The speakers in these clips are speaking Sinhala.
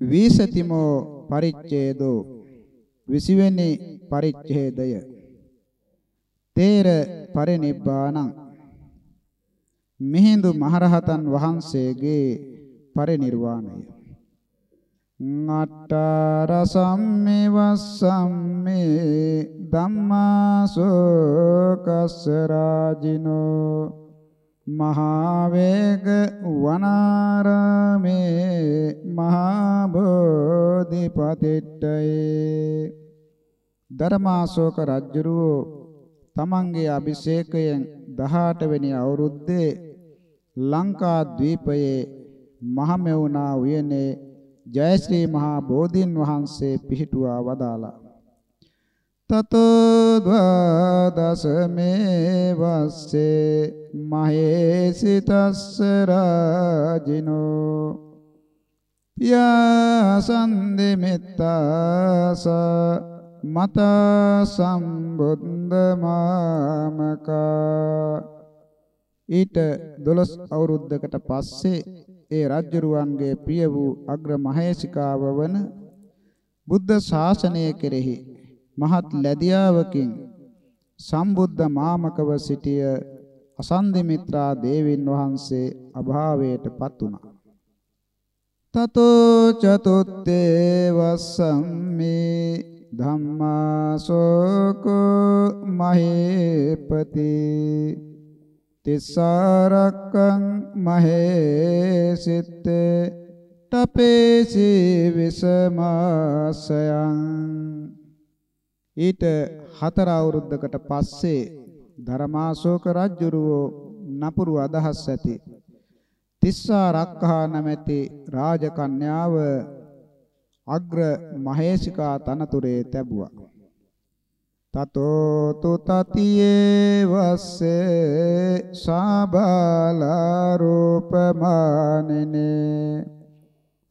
විසතිමෝ පරිච්ඡේදෝ. 20 වෙනි පරිච්ඡේදය. තේර පරිනිබ්බාණං මිහිඳු මහරහතන් වහන්සේගේ පරිනිර්වාණය. නට්ටරසම්මේ වස්සම්මේ ධම්මාසෝකස්ස රාජිනෝ. මහා වේග වනාරාමේ මහා බෝධිපතිට්ඨයේ ධර්මාශෝක රජුරෝ තමන්ගේ අභිෂේකයෙන් 18 වෙනි අවුරුද්දේ ලංකා ද්වීපයේ මහමෙවුනා උයනේ ජයශ්‍රී මහා බෝධීන් වහන්සේ පිහිටුවා වදාලා තතෝ ද්වාදසමේ වස්සේ මහේසිතස්ස රාජිනෝ පියාසන්දි මෙත්තාස මත සම්බුද්ධ මාමකා ඊට 12 අවුරුද්දකට පස්සේ ඒ රජ්ජුරුවන්ගේ ප්‍රිය වූ අග්‍ර මහේසිකාව වන බුද්ධ ශාසනය කෙරෙහි මහත් ලැබියාවකින් සම්බුද්ධ මාමකව සිටිය අසන්දි මිත්‍රා දේවින් වහන්සේ අභාවයටපත් වුණා. තතෝ චතුත්තේ වස්සම්මේ ධම්මාසෝකෝ මහේපති තිස්සරක්කං මහේසිත්තේ තපේසි විසමාසයන් ඊට හතර අවුරුද්දකට පස්සේ ධර්මාශෝක රජුරෝ නපුරු අදහස් ඇති. තිස්සා රක්ඛා නැමැති රාජකන්‍යාව අග්‍ර මහේසිකා තනතුරේ තැබුවා. තතෝ තු තතියේ වස්සේ සාබාලා රූපමානිනේ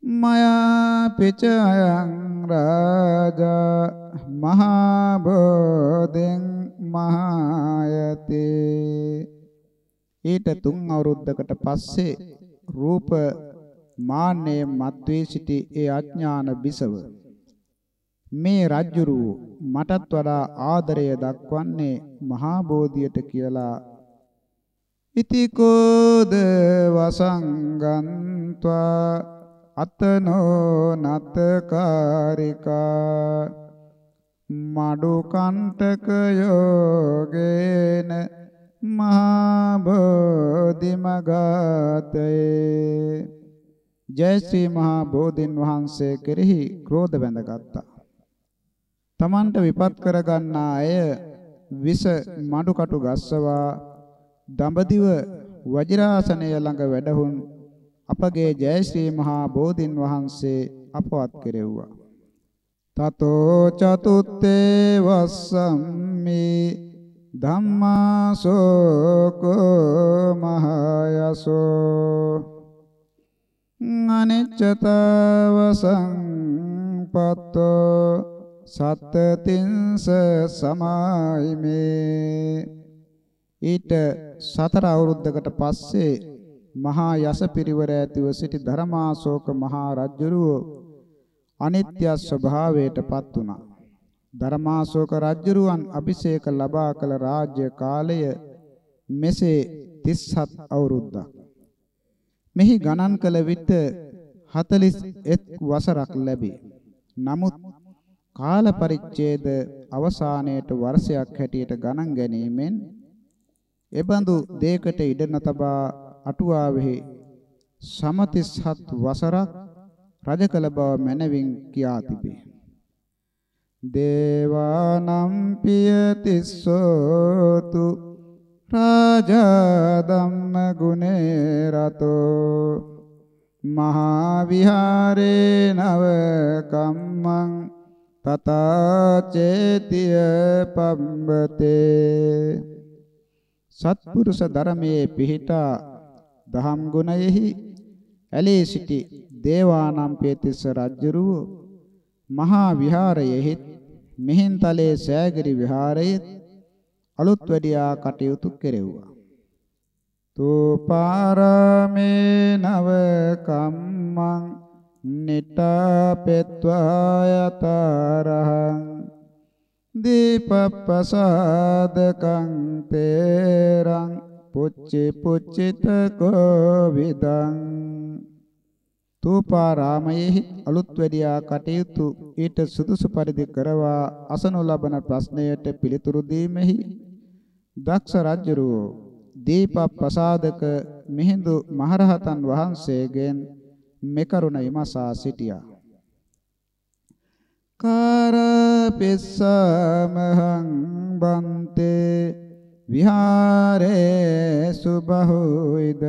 මයා පිචයං රාජා මහා බෝධෙන් මහායතේ. ඊට තුන් අවුරුද්දකට පස්සේ රූප මාන්නේ මත්වී සිටි ඒ අඥාන බිසව මේ රජ්ජුරු මටත් වඩා ආදරය දක්වන්නේ මහා බෝධියට කියලා ඉතිකෝද වසංගන්්වා අතනෝ නතකාරිකා මඩු කණ්ඨක යෝගේන මහා බෝධිමගතේ ජය ශ්‍රී මහා බෝධින් වහන්සේ කෙරෙහි ක්‍රෝධ බැඳගත්තා. තමන්ට විපත් කරගන්නා අය විස මඩුකටු ගස්සවා දඹදිව වජිරාසනය ළඟ වැඩහුන් අපගේ ජය ශ්‍රී මහා බෝධින් වහන්සේ අපවත් කෙරෙව්වා. තතෝ චතුත්තේ වස්සම්මේ ධම්මාසෝකෝ මහයසෝ අනිච්චතව සංපත්තෝ සත්තතින්ස සමායිමේ ඊට සතර අවුරුද්දකට පස්සේ මහා යස පිරිවර ඇතිව සිටි ධර්මාශෝක මහා රජුරුව අනිත්‍ය ස්වභාවයටපත් වුණා. ධර්මාශෝක රජුරුවන් අභිෂේක ලබා කළ රාජ්‍ය කාලය මෙසේ 37 අවුරුද්දක්. මෙහි ගණන් කළ විට 41 වසරක් ලැබේ. නමුත් කාල පරිච්ඡේද අවසානයේට වර්ෂයක් හැටියට ගණන් ගැනීමෙන් එබඳු දෙයකට ඉඩ නොතබා අටුවාවෙහි සමතිස්හත් වසරක් රජ කළ බව මැනවින් කියා තිබේ. දේවානම් පියතිස්සෝතු රාජා ධම්ම ගුණේ රතෝ මහා විහාරේ නව කම්මං තතා චේතිය පම්බතේ සත්පුරුෂ ධර්මයේ පිහිටා දහම් ගුණයෙහි ඇලී සිටි දේවානම් පේතිස්ස රජුරුව මහා විහාරයෙහි මිහින්තලේ සෑගිරි විහාරයේ අලුත් වැඩියා කටයුතු කෙරෙව්වා. තෝපාරමේ නව කම්මං නිට්ඨාපෙත්වා යතරහං දීපප්පසාදකං තේරං පුච්චි පුච්චිත කෝවිදං. තූපාරාමයේ අලුත් වැඩියා කටයුතු ඊට සුදුසු පරිදි කරවා අසනු ලබන ප්‍රශ්නයට පිළිතුරු දීමෙහි දක්ෂ රජුරෝ දීපප්පසාදක මිහිඳු මහරහතන් වහන්සේගෙන් මෙකරුණ විමසා සිටියා. කාරපිස්සමහං බන්තේ විහාරේ සුබහුයිද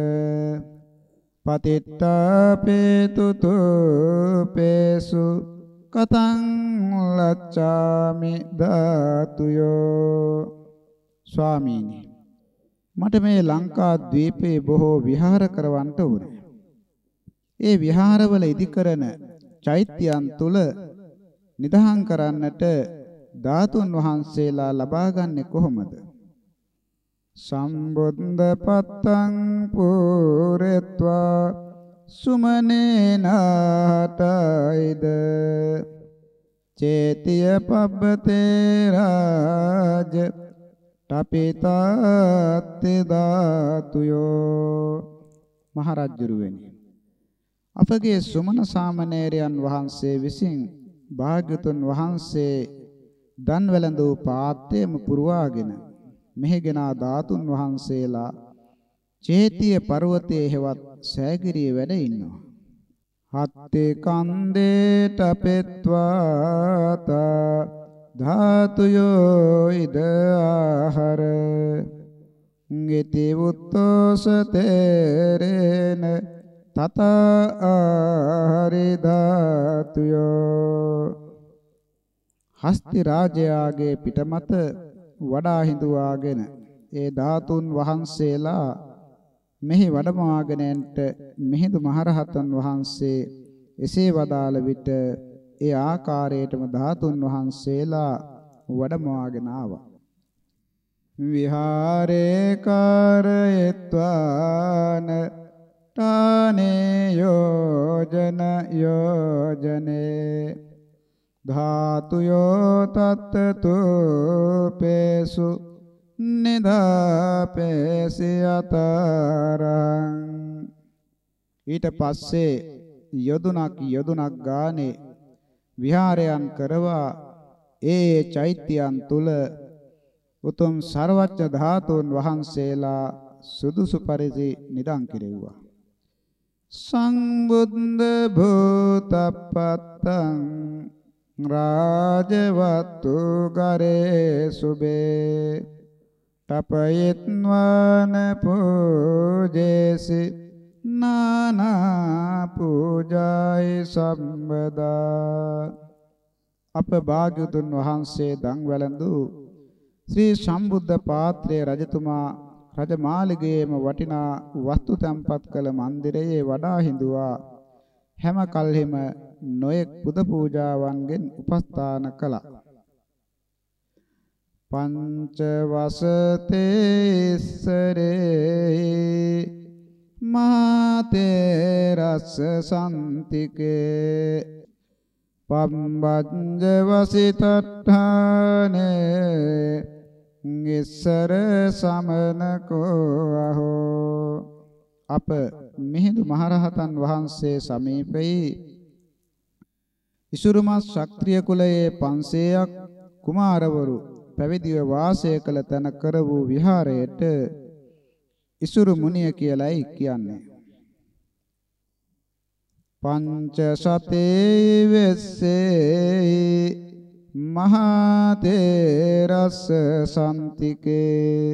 පතිට්ඨපේතුතු පේසු කතං ලච්ඡාමි ධාතුයෝ ස්වාමීනි මට මේ ලංකා ද්වීපේ බොහෝ විහාර කරවන්නට උනේ. ඒ විහාරවල ඉදිකරන චෛත්‍යයන් තුල නිදහම් කරන්නට ධාතුන් වහන්සේලා ලබාගන්නේ කොහොමද? සම්බුද්ධ පත්තං පුරෙත්වා සුමනේනාටයිද? චේතිය පබ්බතේ රාජ තපිතාත්තේ ධාතුයෝ. මහරජුරුවනි අපගේ සුමන සාමණේරයන් වහන්සේ විසින් භාග්‍යතුන් වහන්සේ දන් වැළඳූ පාත්‍රයම පුරවාගෙන මෙහිගෙන ධාතුන් වහන්සේලා චේතිය පර්වතයේ හෙවත් සෑගිරියේ වැඩ ඉන්නවා. හත්තේ කන්දේට පෙත්වාත ධාතුයෝ ඉද ආහර ගෙති උත්තෝස තේරේන තත ආහරි ධාතුයෝ හස්ති රාජයාගේ පිටමත වඩා හිඳුවාගෙන ඒ ධාතුන් වහන්සේලා මෙහි වැඩමවාගෙන යන්ට මිහිඳු මහරහතන් වහන්සේ එසේ වදාළ විට ඒ ආකාරයටම ධාතුන් වහන්සේලා වැඩමවාගෙන ආවා. විහාරේ කාරයත්වාන තානේ යෝජන යෝජනේ ධාතුයෝ තත්තතු පේසු නිදාපේසි අතරං. ඊට පස්සේ යොදුනක් යොදුනක් ගානේ විහාරයන් කරවා ඒ චෛත්‍යයන් තුල උතුම් ਸਰවඥ ධාතුන් වහන්සේලා සුදුසු පරිදි නිදන් කෙරෙව්වා. සංබුද්ධ භූතපත්තං රාජවත්තු ගරේ සුබේ. තපයත්වාන පූජේසි නානා පූජායි සම්බදා. අප භාග්‍යතුන් වහන්සේ දන් වැළඳු ශ්‍රී සම්බුද්ධ පාත්‍රයේ රජතුමා රජමාලිගයේම වටිනා වස්තු තැන්පත් කළ මන්දිරයේ වඩා හිඳුවා. හැම කල්හිම නොයෙක් පුද පූජාවන්ගෙන් උපස්ථාන කළා. පංච වසතේස්සරේ මාතේ රස සම්තිකේ පම්බංජ වසිතට්ඨානේ ඉස්සර සමනකෝ අහෝ අප මිහිඳු මහරහතන් වහන්සේ සමීපයේ ඉසුරුමත් ශක්‍රීය කුලයේ 500ක් කුමාරවරු පැවිදිව වාසය කළ තැන කර වූ විහාරයට ඉසුරු මුනිය කියලයි කියන්නේ. පංච සතේ වෙස්සේ මහා තේරස සම්තිකේ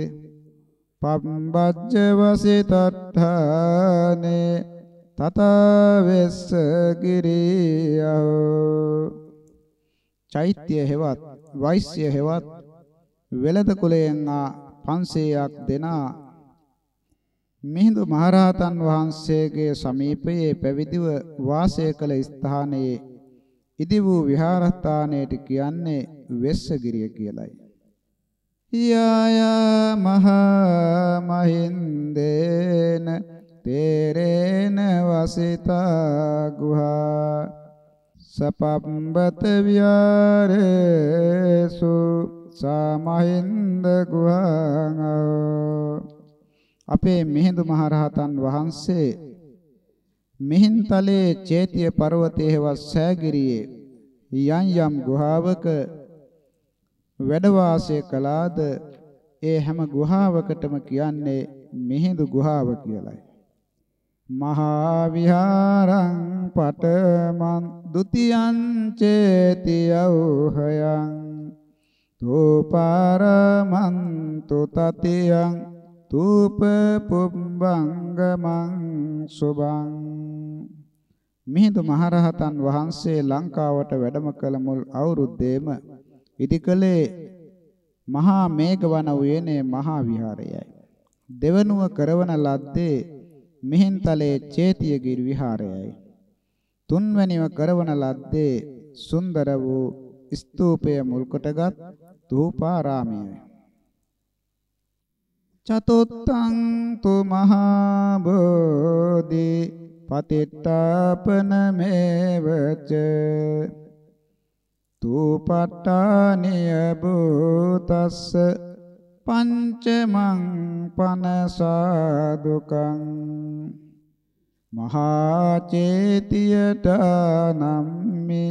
පම්බජ්ජ වසිතත්ථානේ තතවෙස්ස ගිරියෝ චෛත්‍ය හෙවත් වෛශ්‍ය හෙවත් වෙළඳ කුලයෙන් ආ 500ක් දෙනා මිහිඳු මහරහතන් වහන්සේගේ සමීපයේ පැවිදිව වාසය කළ ස්ථානයේ ඉදි වූ විහාරස්ථානයට කියන්නේ වෙස්සගිරිය කියලයි. යාය මහා මහින්දේන තේරේන වසිතා ගුහා සපම්බත විහාරේසු සමහින්ද ගුහං අපේ මිහිඳු මහරහතන් වහන්සේ මිහින්තලේ චේතිය පර්වතයේ හෙවත් සෑගිරියේ යම් යම් ගුහාවක වැඩ වාසය කළාද ඒ හැම ගුහාවකටම කියන්නේ මිහිඳු ගුහාව කියලයි. මහා විහාරං පඨමං ဒ ුතියං චේතියෝහයං තෝපාරමන්තු තතියං තූප පුබ්බංගමං සුභං මිහිඳු මහරහතන් වහන්සේ ලංකාවට වැඩම කළ මුල් අවුරුද්දේම ඉදිකලේ මහා මේඝවන උයනේ මහා විහාරයයි දෙවනුව කරවන ලද්දේ මිහින්තලේ චේතියගිරි විහාරයයි. තුන්වැනිව කරවන ලද්දේ සුන්දර වූ ස්තූපය මුල් කොටගත් ධූපාරාමයයි. චතුත්තං තු මහා බෝධි පතිට්ඨාපන මේවච තූපට්ඨානිය භූතස්ස පංචමං පනසාදුකං මහා චේතියට නම්මි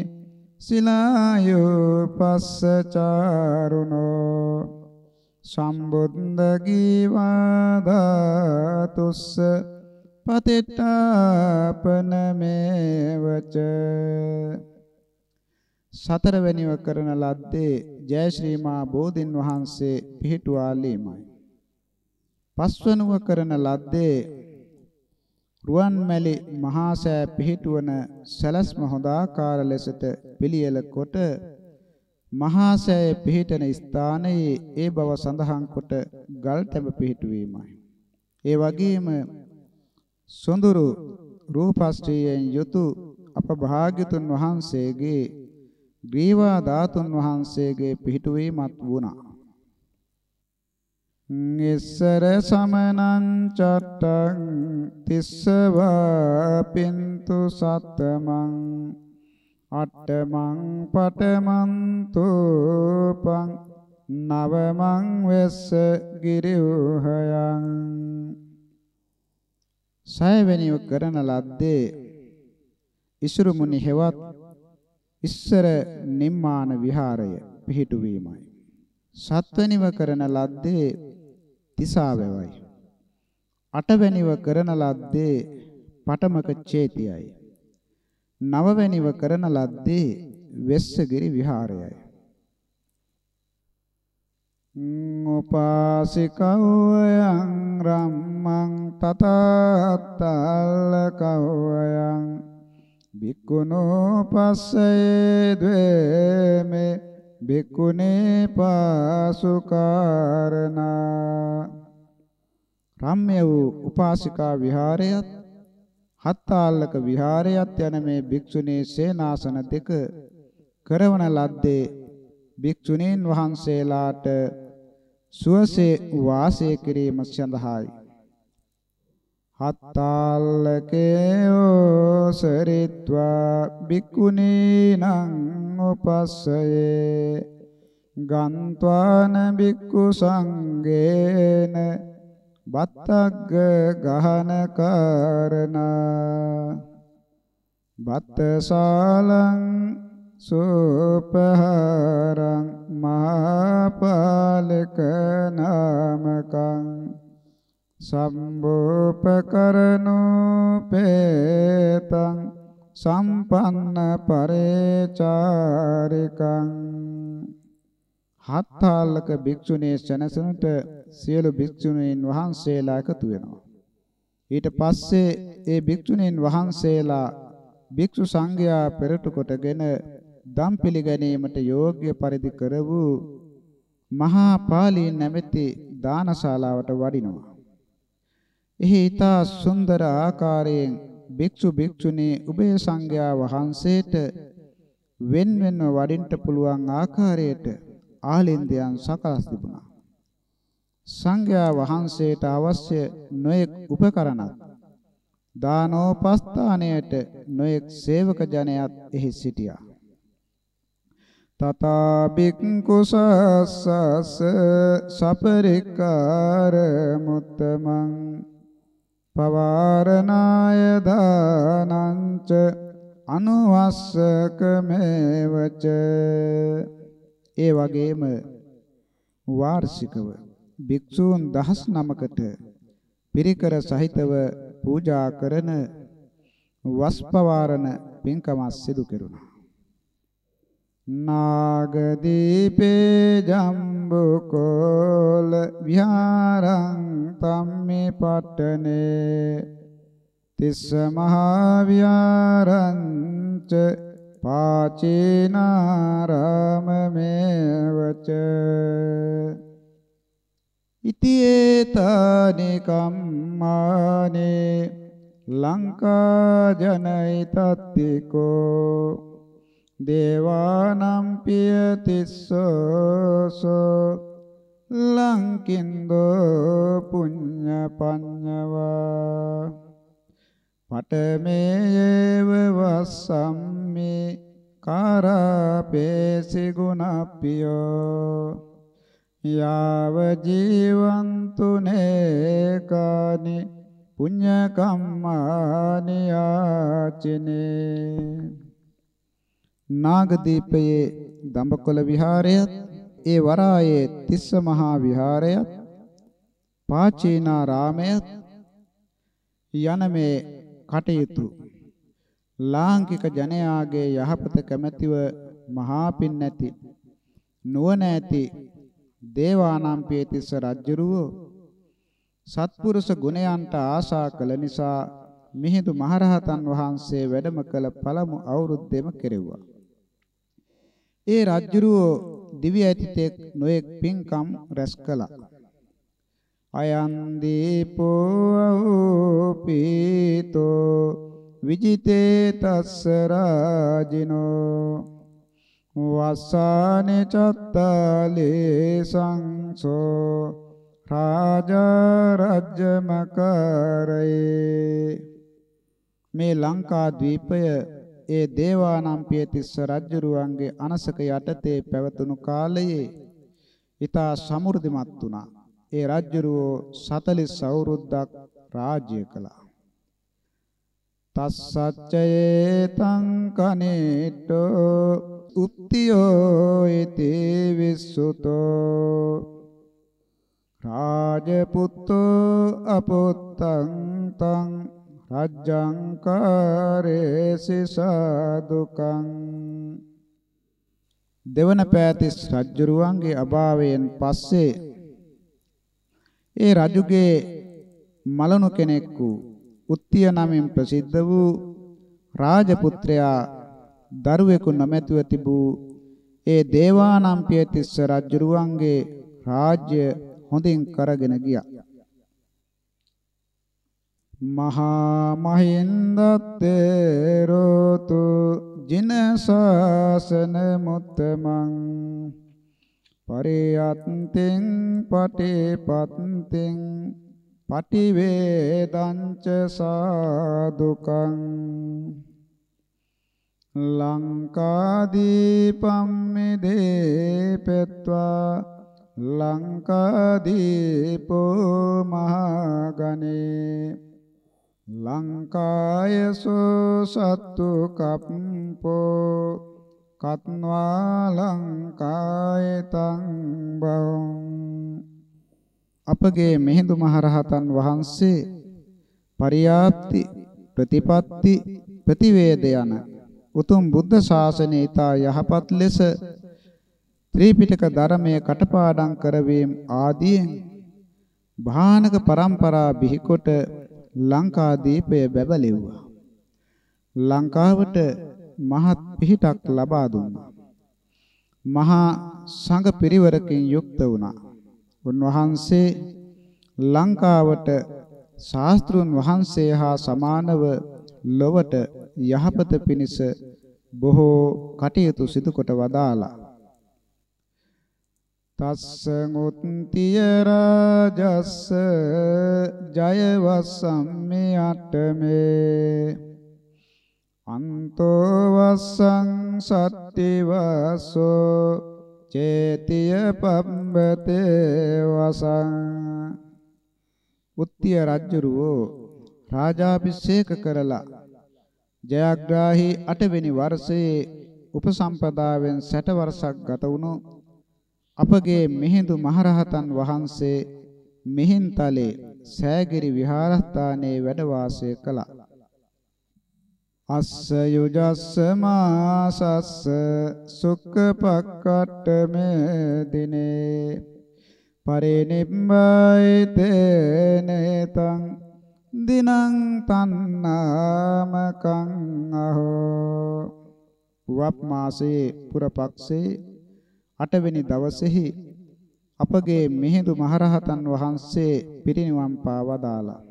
සිලායෝ පස්සචාරුණෝ සම්බුද්ධ ගීවාදාතුස්ස පතිට්ඨාපන මේවච සතරවැනිව කරන ලද්දේ ජයශ්‍රී මා බෝධින් වහන්සේ පිහිටුවාලීමයි. පස්වනුව කරන ලද්දේ රුවන්මැලි මහා සෑ පිහිටුවන සැලස්ම හොඳාකාර ලෙසට පිළියෙල කොට මහා සෑය පිහිටන ස්ථානයේ ඒ බව සඳහන් කොට ගල්තැඹ පිහිටුවීමයි. ඒ වගේම සොඳුරු රූපස්ත්‍රියෙන් යුතු අප භාග්‍යතුන් වහන්සේගේ ග්‍රීවා ධාතුන් වහන්සේගේ පිහිටුවීමත් වුණා. නිස්සර සමනං චට්ටං තිස්සවා පින්තු සත්තමං අට්ඨමං පඨමන්තෝපං නවමං වෙස්ස ගිරිවහයන් සයවෙනිව කරන ලද්දේ ඉසුරු මුනි හෙවත් ඉස්සර නිම්මාන විහාරය පිහිටුවීමයි. සත්වැනිව කරන ලද්දේ තිසාවැවයි. අටවැනිව කරන ලද්දේ පටමක චේතියයි. නවවැනිව කරන ලද්දේ වෙස්සගිරි විහාරයයි. උපාසිකවයං රම්මං තතත්තල්ල කවයං බික්කුණෝ පස්සේ ද්වේමේ බික්කුනේ පාසුකාරණා රම්‍ය වූ උපාසිකා විහාරයත් හත්තාල්ලක විහාරයත් යන මේ භික්ෂුණී සේනාසන දෙක කරවන ලද්දේ භික්ෂුණීන් වහන්සේලාට සුවසේ වාසය කිරීම සඳහායි. හත්තාල්ලකේෝ සරිත්වා බික්කුණීනං උපස්සයේ ගන්්වාන බික්කු සංගේන බත්තග්ග ගහන කරනා බත්තසාලං සෝපහරං මහපාලක නාමකං සම්බෝපකරණෝ පේතං සම්පන්න පරේචාරිකං. හත්තාලක භික්ෂුණී සනසනට සියලු භික්ෂුණීන් වහන්සේලා එකතු වෙනවා. ඊට පස්සේ ඒ භික්ෂුණීන් වහන්සේලා භික්ෂු සංඝයා පෙරට කොටගෙන දම් පිළිගැනීමට යෝග්‍ය පරිදි කර වූ මහා පාලී නැමැති දානශාලාවට වඩිනවා. එහි ඊතා සුන්දර ආකාරයෙන් භික්ෂු භික්ෂුණී උභය සංඝයා වහන්සේට වෙන් වෙන්ව වඩින්න පුළුවන් ආකාරයට ආලින්දයන් සකස් තිබුණා. සංඝයා වහන්සේට අවශ්‍ය නොයෙක් උපකරණත් දානෝපස්ථානයට නොයෙක් සේවක ජනයාත් එහි සිටියා. තථා බික්කුසස්ස සපරික්කාර මුත්තමං පවාරණාය දානංච අනුවස්සක මේවච ඒ වගේම වාර්ෂිකව භික්ෂූන් දහස් නමකට පිරිකර සහිතව පූජා කරන වස්පවාරණ පින්කම සිදු කෙරුණා. නාගදීපේ ජම්බුකෝල විහාරං තම්මේ පට්ටනේ තිස්ස මහා විහාරංච පාචීනාරාමමේවච ඉතියේතානි කම්මානේ ලංකා ජනයිතත්තිකෝ දේවානම් පියතිස්සෝසෝ ලංකින්දෝ පුඤ්ඤ පඤ්ඤවා පඨමේයව වස්සම්මේ කාරාපේසි ගුණප්පියෝ යාව ජීවන්තුනේ කානි පුඤ්ඤ කම්මානි ආචිනේ නාගදීපයේ දඹකොළ විහාරයත් ඒ වරායේ තිස්ස මහා විහාරයත් පාචීනාරාමයත් යන මේ කටයුතු ලාංකික ජනයාගේ යහපත කැමැතිව මහා පින් නැති නුවණ ඇති දේවානම්පියතිස්ස රජුරුව සත්පුරුෂ ගුණයන්ට ආශා කළ නිසා මිහිඳු මහරහතන් වහන්සේ වැඩම කළ පළමු අවුරුද්දෙම කෙරෙව්වා. ඒ රජුරුව දිව්‍ය ඇතිතෙක් නොයෙක් පින්කම් රැස් කළා. අයන් දීපෝ පීතෝ විජිතේ තස්ස රාජිනෝ වස්සානේ චත්තාලේ සංසෝ රාජා රජ්‍යමකරේ මේ ලංකා ද්වීපය ඒ දේවානම් පියතිස්ස රජුරුවන්ගේ අනසක යටතේ පැවතුණු කාලයේ ඊතා සමෘද්ධිමත් වුණා. ඒ රජුරුවෝ 40 අවුරුද්දක් රාජ්‍ය කළා. තස්සච්චයේ තං කනේට්ටෝ උත්තියෝ ඉති විසුතෝ රාජපුත්තෝ අපුත්තං තං රජ්ජංකාරේසි සාදුකං දෙවන පෑතිස් රජුරුවන්ගේ අභාවයෙන් පස්සේ ඒ රජුගේ මලනු කෙනෙක් වූ උත්තිය නමින් ප්‍රසිද්ධ වූ රාජපුත්‍රයා දරුවෙකු නොමැතිව තිබූ ඒ දේවානම්පිය තිස්ස රජුරුවන්ගේ රාජ්‍ය හොඳින් කරගෙන ගියා. මහා මහින්දත්තේ රෝතු ජින ශාසන මුත්තමං පරියත්තින් පටිපත්තින් පටිවේදංච සාදුකං ලංකාදීපම්මිදේ පෙත්වා ලංකාදීපෝ මහගනේ ලංකායසෝ සත්තු කප්පෝ කත්වා ලංකායතං බවං අපගේ මිහිඳු මහරහතන් වහන්සේ පරියාප්ති ප්‍රතිපatti ප්‍රතිවේද යන උතුම් බුද්ධ ශාසනය ඊතා යහපත් ලෙස ත්‍රිපිටක ධර්මයේ කටපාඩම් කරවීම ආදීන් භානක પરම්පරා බිහිකොට ලංකාදීපය බැබලෙව්වා. ලංකාවට මහත් පිහිටක් ලබා දුන්නා. මහා සංඝ පිරිවරකින් යුක්ත වුණා. උන්වහන්සේ ලංකාවට ශාස්ත්‍රුන් වහන්සේ හා සමානව ලොවට යහපත පිණිස බොහෝ කටයුතු සිදු කොට වදාලා තස්ස මුත්තිය රාජස්ස ජයවස්සම්මේ අට්ඨමේ අන්තෝ වස්සං සත්තිවසෝ චේතිය පබ්බතේ වසං. උත්තිය රජුරෝ රාජාභිෂේක කරලා ජයග්‍රාහී 8 වෙනි වර්ෂයේ උපසම්පදාවෙන් 60 වර්ෂක් ගත වුණු අපගේ මිහිඳු මහරහතන් වහන්සේ මිහින්තලේ සෑගිරි විහාරස්ථානයේ වැඩ වාසය කළා. අස්ස යුජස්ස මාසස්ස සුක්ඛපක්කට්ඨමේ දිනේ පරිනිබ්බයිතේනේතං දිනං තන්නාමකං අහෝ වප් මාසයේ පුරපක්ෂේ 8 වෙනි දවසේහි අපගේ මිහිඳු මහරහතන් වහන්සේ පිරිනිවන් පා වදාලා.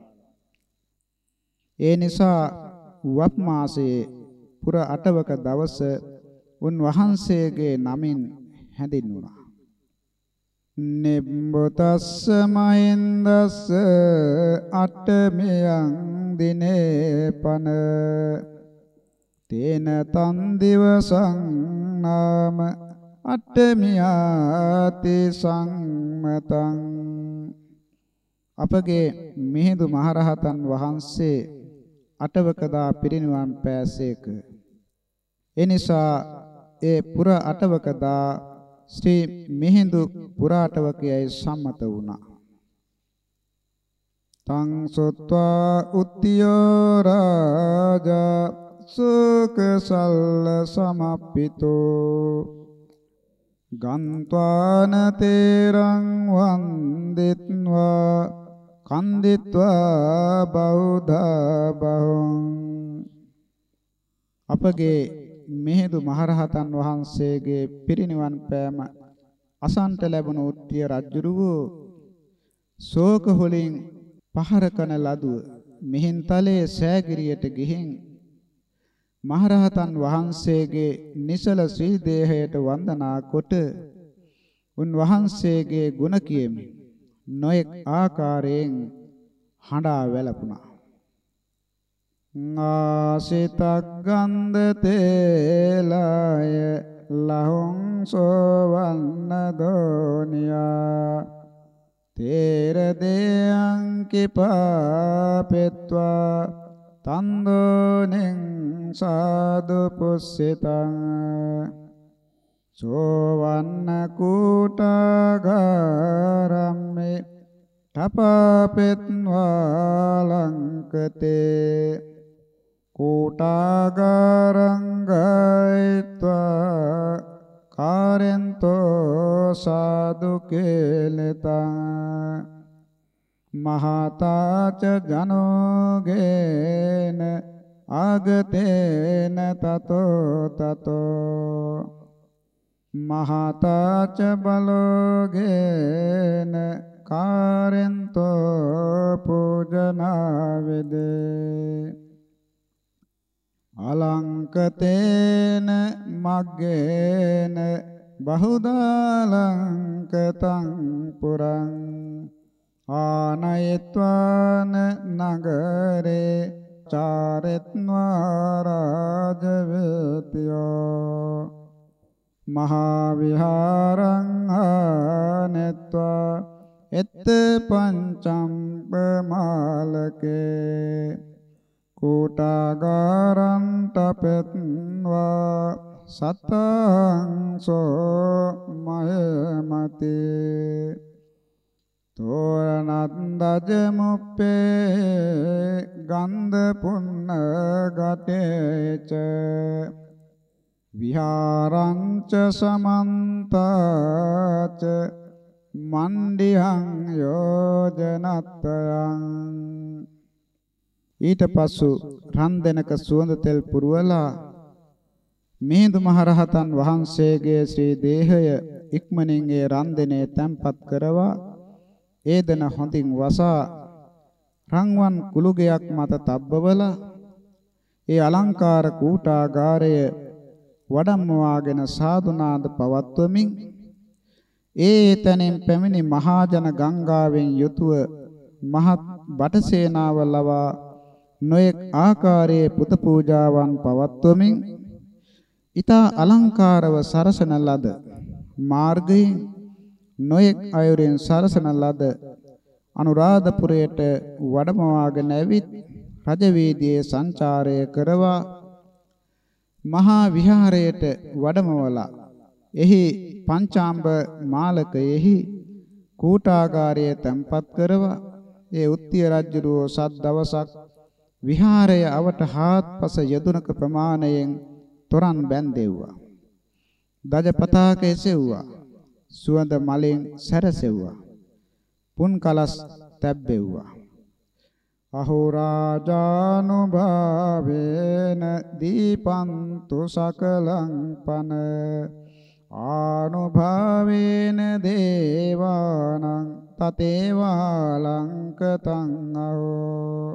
ඒ නිසා වප් මාසයේ පුර 8වක දවස උන් වහන්සේගේ නමින් හැඳින්වුණා. නිබ්බතස්ස මහින්දස්ස අට්ඨමයන් දිනේ පන තේන තන් දිවසං නාම අට්ඨමියාති සංමතං. අපගේ මිහිඳු මහරහතන් වහන්සේ අටවකදා පිරිනිවන් පෑසේක. එනිසා ඒ පුර අටවකදා ශ්‍රී මිහිඳු පුරාටවකයයි සම්මත වුණා. තං සොත්වා උත්තියෝ රාජා සුක සල්ල සමප්පිතෝ. ගන්්වාන තේරං වන්දිත්වා කන්දිත්වා බෞද්ධ බහුං. අපගේ මෙහෙදු මහරහතන් වහන්සේගේ පිරිනිවන් පෑම අසන්ට ලැබුණු උත්තිය රජුරුව ශෝක හොලින් පහර කන ලදුව මිහින්තලේ සෑගිරියට ගිහින් මහරහතන් වහන්සේගේ නිසල ශ්‍රී දේහයට වන්දනා කොට උන්වහන්සේගේ ගුණ කියමි නොඑක් ආකාරයෙන් හඬා වැළපුණා. ආසිතක් ගන්ධ තේලය ලහුං සෝවන්න දෝනියා. තේර දේයං කිපාපෙත්වා තන්දෝනෙන් සාදු පුස්සිතං සෝවන්න කූටාගාරම්මේ තපපෙත්වා ලංකතේ කූටාගාරංගයිත්වා කාරෙන්තෝ සාදු කේලතං මහතාච ජනෝගේන ආගතේන තතෝ තතෝ. මහතාච බලෝගේන කාරෙන්තෝ පූජනාවෙදේ. අලංකතේන මග්ගේන බහුදාලංකතං පුරං. ආනයත්වාන නගරේ චාරෙත්වා රාජවේතියෝ මහා විහාරං ආනෙත්වා. එත්ත පංචම්ප මාලකේ කෝටාගාරං තපෙත්වා සතං සෝ මයමතේ. තෝරණන්දජ මුප්පේ ගන්ධ පුන්න ගටේච විහාරංච සමන්තාච මණ්ඩියං යෝජනත්තයන් ඊට පසු රන් දෙනක සුවඳ තෙල් පුරවලා මිහිඳු මහරහතන් වහන්සේගේ ශ්‍රී දේහය ඉක්මනින් ඒ රන් දෙනේ තැන්පත් කරවා ඒ දන හොඳින් වසා රන්වන් කුළුගයක් මත තබ්බවලා ඒ අලංකාර කූටාගාරය වඩම්මවාගෙන සාදුනාද පවත්වමින් ඒ එතනින් පැමිණි මහා ජන ගංගාවෙන් යුතුව මහත් බටසේනාව ලවා නොයෙක් ආකාරයේ පුද පූජාවන් පවත්වමින් ඊතා අලංකාරව සරසන ලද මාර්ගයෙන් නොයෙක් අයුරින් සරසන ලද අනුරාධපුරයට වඩමවාගෙන ඇවිත් රජවීදියේ සංචාරය කරවා මහා විහාරයට වඩමවලා එහි පංචාම්බ මාලකයෙහි කූටාගාරයේ තැන්පත් කරවා ඒ උත්තිය රජුරෝ සත් දවසක් විහාරය අවට හාත්පස යදුනක ප්‍රමාණයෙන් තොරන් බැන්දෙව්වා. දජ පතාක එසෙව්වා. සුවඳ මලෙන් සැරසෙව්වා. පුන් කලස් තැබ්බෙව්වා. අහෝ රාජානුභාවේන දීපන්තු සකලං පන ආනුභාවේන දේවානං තතේවාලංකතං අහෝ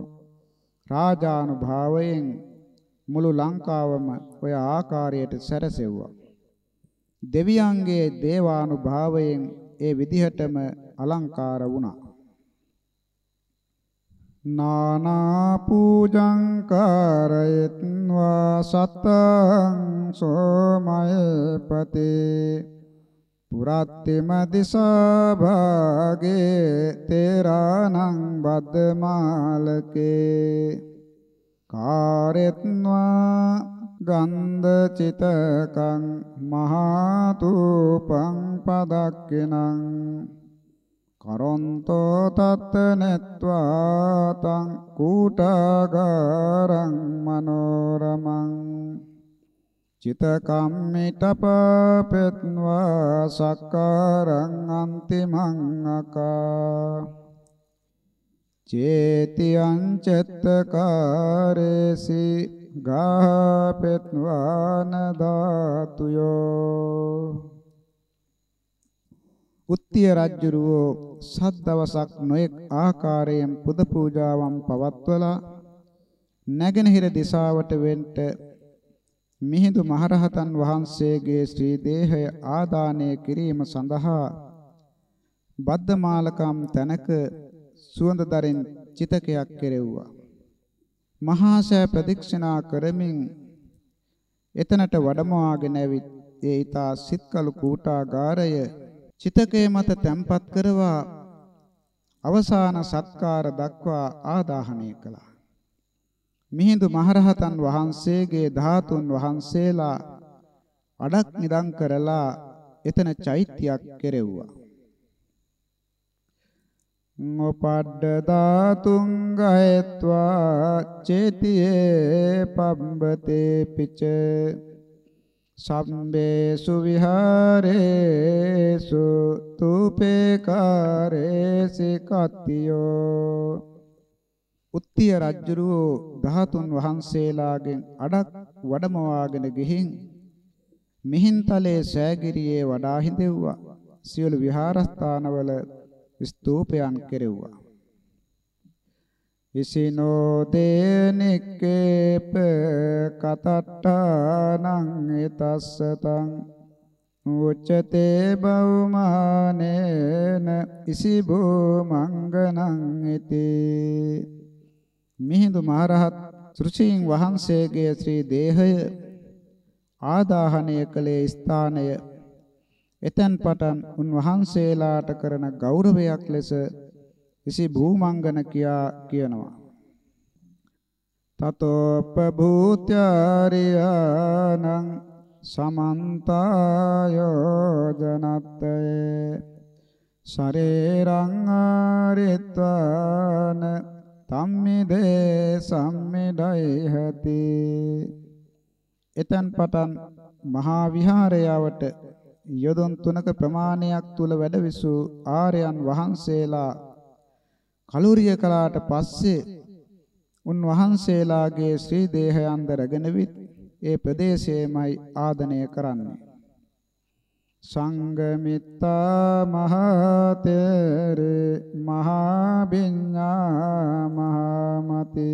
රාජානුභාවයෙන් මුළු ලංකාවම ඔය ආකාරයට සැරසෙව්වා. දෙවියන්ගේ දේවානුභාවයෙන් ඒ විදිහටම අලංකාර වුණා. නානා පූජං කරයත්වා සතං සෝමයපතේ පුරත්තිම දිසා භාගේ තේරානං බද්දමාලකේ කාරෙත්වා ගන්ධ චිතකං මහාතුපං පදක්කිනං කරොන්තෝ තත්ත නෙත්වා තං කූටාගාරං මනෝරමං චිතකම්මිටපපෙත්වා සක්කාරං අන්තිමං අකා චේතියං චත්තකාරේසි ගාපෙත්වාන ධාතුයෝ උත්තිය රජුරෝ සත් දවසක් නොඑක් ආකාරයෙන් පුද පූජාවන් පවත්වලා නැගෙනහිර දිසාවට වෙන්ට මිහිඳු මහරහතන් වහන්සේගේ ශ්‍රී දේහය ආදානය කිරීම සඳහා බද්දමාලකම් තැනක සුවඳ දරින් චිතකයක් කෙරෙව්වා. මහා සෑ ප්‍රදක්ෂිනා කරමින් එතනට වඩමවාගෙන ඇවිත් ඒ ඊතා සිත්කලු කූටාගාරය චිතකයේ මත තැම්පත් කරවා අවසාන සත්කාර දක්වා ආදාහනය කළා. මිහිඳු මහරහතන් වහන්සේගේ ධාතුන් වහන්සේලා අඩක් නිදන් කරලා එතන චෛත්‍යයක් කෙරෙව්වා. මොපඩ්ඩ ධාතුං ගයත්වා චේතියේ පබ්බතේ පිච සම්බේසු විහාරේසු තූපේකාරේසි කත්තියෝ උත්තිය රජුරෝ ධාතුන් වහන්සේලාගෙන් අඩක් වඩමවාගෙන ගිහින් මිහින්තලේ සෑගිරියේ වඩා හිඳෙව්වා. සියලු විහාරස්ථානවල ස්තූපයන් කෙරෙව්වා ඉසිනෝ දේනික්කේප කතට්ඨානං ඊතස්සතං උච්චතේ බෞමානේන ඉසිබෝ මංගනං ඉති. මිහිඳු මහරහත් සෘෂීන් වහන්සේගේ ශ්‍රී දේහය ආදාහනය කළේ ස්ථානය එතෙන් පටන් උන්වහන්සේලාට කරන ගෞරවයක් ලෙස විසි භූමංගන කියා කියනවා. තතෝප භූත්‍යාරියානං සමන්තායෝජනත්තේ ශරේරං ආරිත්වාන තම්මිදේ සම්මිදයිහති එතන් පටන් මහා විහාරයවට යොදුන් තුනක ප්‍රමාණයක් තුල වැඩවිසූ ආර්යයන් වහන්සේලා කලුරිය කලාට පස්සේ උන්වහන්සේලාගේ ශ්‍රී දේහයන්ද රැගෙන විත් ඒ ප්‍රදේශයේමයි ආදනය කරන්නේ. සංගමිත්තා මහතේර මහා විඤ්ඤා මහමති.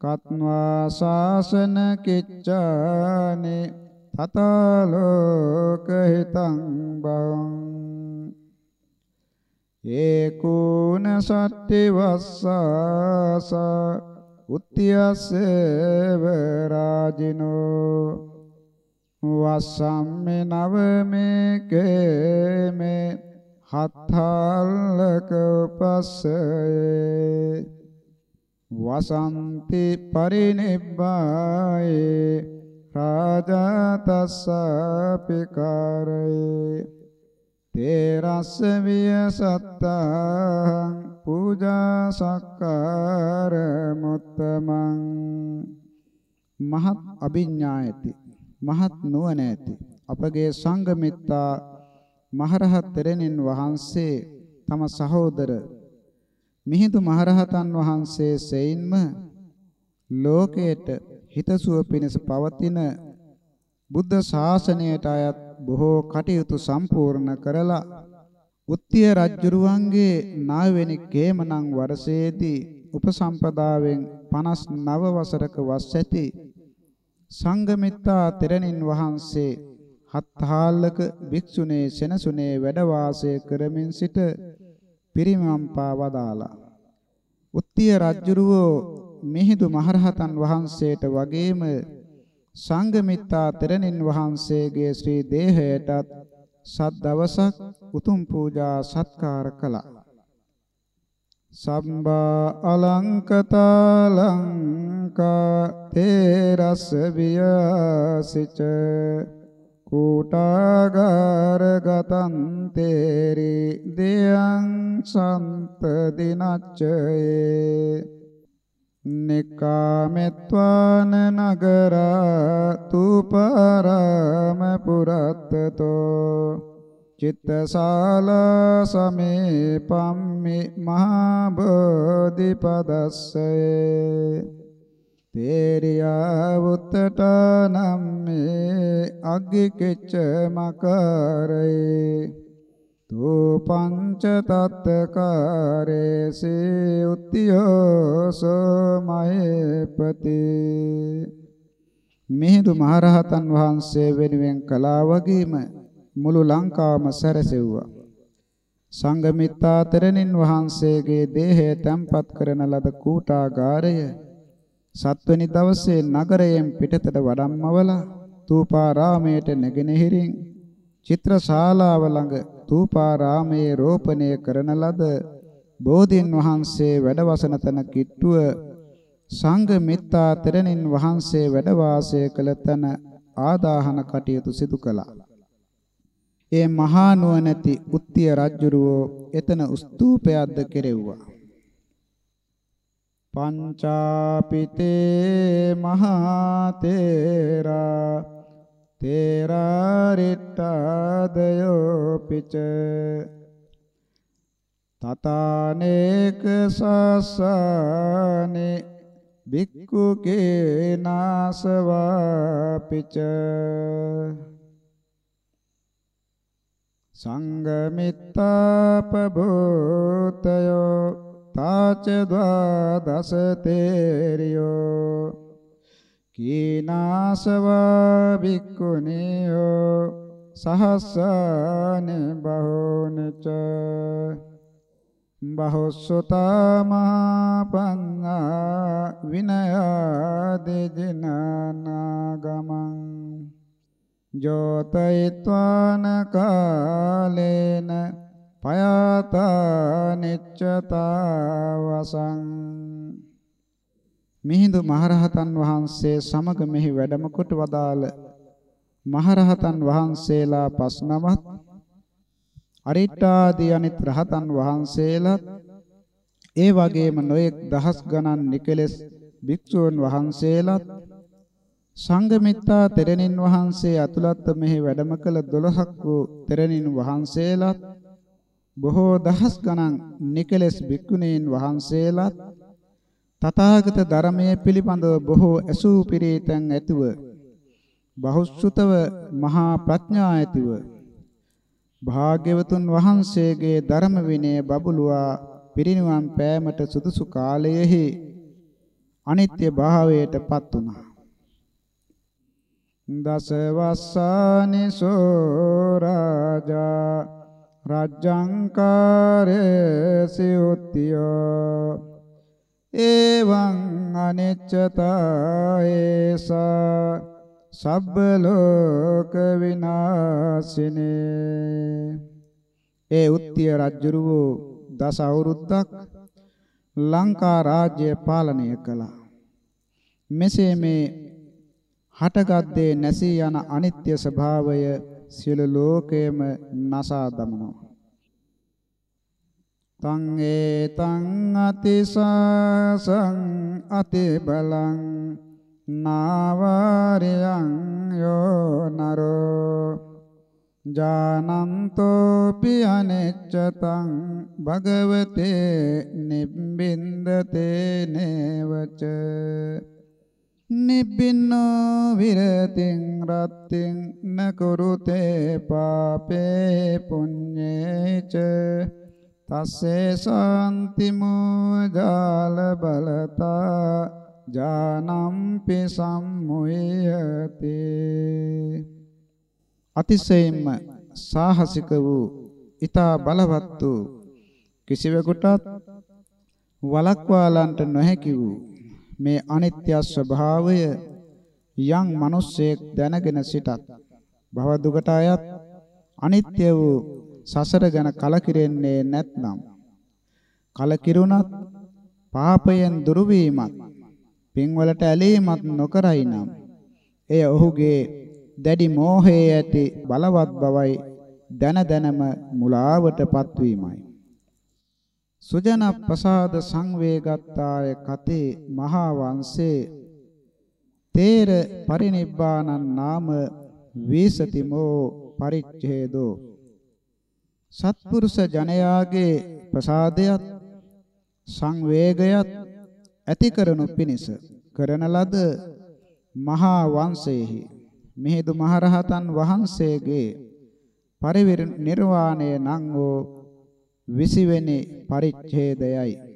කත්වා ශාසන කිච්ඡානේ තතලෝක හිතං බං ඒකෝන සට්ටි වස්සාස උත්තියස්සව රාජිනෝ. වස්සම්මේ නවමේ කේමේ හත්හල්ලක උපස්සයේ. වසන්ති පරිනිබ්බායේ රාජතස්සපිකාරයේ තේරස්ස විය සත්තං පූජා සක්කාර මුත්තමං මහත් අභිඥායති මහත් නුවණ ඇති අපගේ සංඝ මිත්තා මහරහත් තෙරණින් වහන්සේ තම සහෝදර මිහිඳු මහරහතන් වහන්සේ සෙයින්ම ලෝකයට හිතසුව පිණිස පවතින බුද්ධ ශාසනයට අයත් බොහෝ කටයුතු සම්පූර්ණ කරලා උත්තිය රජුරුවන්ගේ නාවෙනි කේමනං වර්ෂයේදී උපසම්පදාවෙන් 59 වසරක වස් ඇති සංඝමිත්තා තෙරණින් වහන්සේ හත්හාල්ලක භික්ෂුණී සෙනසුනේ වැඩ වාසය කරමින් සිට පිරිමම්පා වදාලා. උත්තිය රජුරුවෝ මිහිඳු මහරහතන් වහන්සේට වගේම සංඝමිත්තා තෙරණින් වහන්සේගේ ශ්‍රී දේහයටත් සත් දවසක් උතුම් පූජා සත්කාර කළා. සම්බා අලංකතාලංකා තේරස වියසිච කූටාගාර ගතං තේරි දෙයං සන්ත දිනච්චයේ නිකාමෙත්වාන නගරා තුපරම පුරත්තතෝ චිත්තසාලා සමේපම්මි මහා බෝධිපදස්සයේ තේරියා උත්තට නම්මේ අග්ගිකෙච්ච මකරේ තෝ පංච තත්තකාරේසේ උත්තියෝසෝ මහේපති මිහිඳු මහරහතන් වහන්සේ වෙනුවෙන් කළා වගේම මුළු ලංකාවම සැරසෙව්වා. සංගමිත්තා තරණින් වහන්සේගේ දේහය තැන්පත් කරන ලද කූටාගාරය සත්වනි දවසේ නගරයෙන් පිටතට වඩම්මවලා තූපාරාමයට නැගෙනහිරින් චිත්‍රශාලාව ළඟ තූපාරාමයේ රෝපණය කරන ලද බෝධීන් වහන්සේ වැඩවසන තන කිට්ටුව සංඝ මිත්තා තෙරණින් වහන්සේ වැඩ වාසය කළ තන ආදාහන කටයුතු සිදු කළා. ඒ මහා නුවණැති උත්තිය රජුරෝ එතන ස්තූපයක්ද කෙරෙව්වා. පංචාපිතේ මහා තේරා තේරාරිට්ඨාදයෝ පිච තතානේක සසනේ බික්කු කේනාසවා පිච සංගමිත්තාපභූතයෝ තාච ද්වාදස තේරියෝ කීනාසවා භික්ඛුනියෝ සහස්සන බහෝනච. බහොස්සතා මහපංගා විනයාදෙජනනාගමං ජෝතයිත්වාන කාලේන පයාතා නිච්චතාවසං මිහිඳු මහරහතන් වහන්සේ සමග මෙහි වැඩම කොට වදාළ මහරහතන් වහන්සේලා පස් නමත් අරිට්ඨාදී අනිත් රහතන් වහන්සේලාත් ඒ වගේම නොයෙක් දහස් ගණන් නිකලස් භික්ෂූන් වහන්සේලාත් සංඝමිත්තා තෙරණින් වහන්සේ අතුලත් මෙහි වැඩම කළ 12ක් වූ තෙරණින් වහන්සේලාත් බොහෝ දහස් ගණන් නිකලස් භික්ෂුණීන් වහන්සේලාත් තථාගත ධර්මයේ පිළිබඳව බොහෝ ඇසූ පිරිතන් ඇතුව බහුශ්‍රතව මහා ප්‍රඥා ඇතිව භාග්‍යවතුන් වහන්සේගේ ධර්ම විනය බබළුවා පිරිනිවන් පෑමට සුදුසු කාලයෙහි අනිත්‍ය භාවයට පත් වුණා. දස වස්සානි සෝ රාජා රජ්ජංකාරේසි උත්තියෝ එවං අනිච්චතායේසා සබ්බ ලෝක විනාශිනේ ඒ උත්තිය රජුරුවෝ දස අවුරුද්දක් ලංකා රාජ්‍ය පාලනය කළා මෙසේ මේ හටගත් දේ නැසී යන අනිත්‍ය ස්වභාවය සියලු ලෝකයේම නසා දමනවා. තං ඒතං අතිසසං අතිබලං නාවාරියං යෝ නරෝ ජානන්තෝ පියනෙච්චතං භගවතේ නිබ්බින්දතේ නේවච නිබ්බින්නෝ විරතින් රත්තින් නකුරුතේ පාපේ පුඤ්ඤේච තස්සේ සාන්ති මෝජාල බලතා ජානම්පි සම්මුයති. අතිශයින්ම සාහසික වූ ඊතා බලවත් වූ කිසිවෙකුටත් වලක්වාලන්ට නොහැකි වූ මේ අනිත්‍ය ස්වභාවය යම් මිනිසෙක් දැනගෙන සිටත් භව දුකට අයත් අනිත්‍ය වූ සසර ගැන කලකිරෙන්නේ නැත්නම් කලකිරුණත් පාපයෙන් දුරු වීමත් පින්වලට ඇලීමත් නොකරයි නම් එය ඔහුගේ දැඩි මෝහයේ ඇති බලවත් බවයි දන දනම මුලාවටපත් වීමයි සුජන ප්‍රසාද සංවේගත්තාය කතේ මහා වංශේ තේර පරිනිබ්බානං නාම වීසතිමෝ පරිච්ඡේදෝ. සත්පුරුෂ ජනයාගේ ප්‍රසාදයත් සංවේගයත් ඇති කරනු පිණිස කරන ලද මහා වංශයේහි මිහිඳු මහරහතන් වහන්සේගේ පරිවිර නිර්වාණය නම් වූ 20 වෙනි පරිච්ඡේදයයි.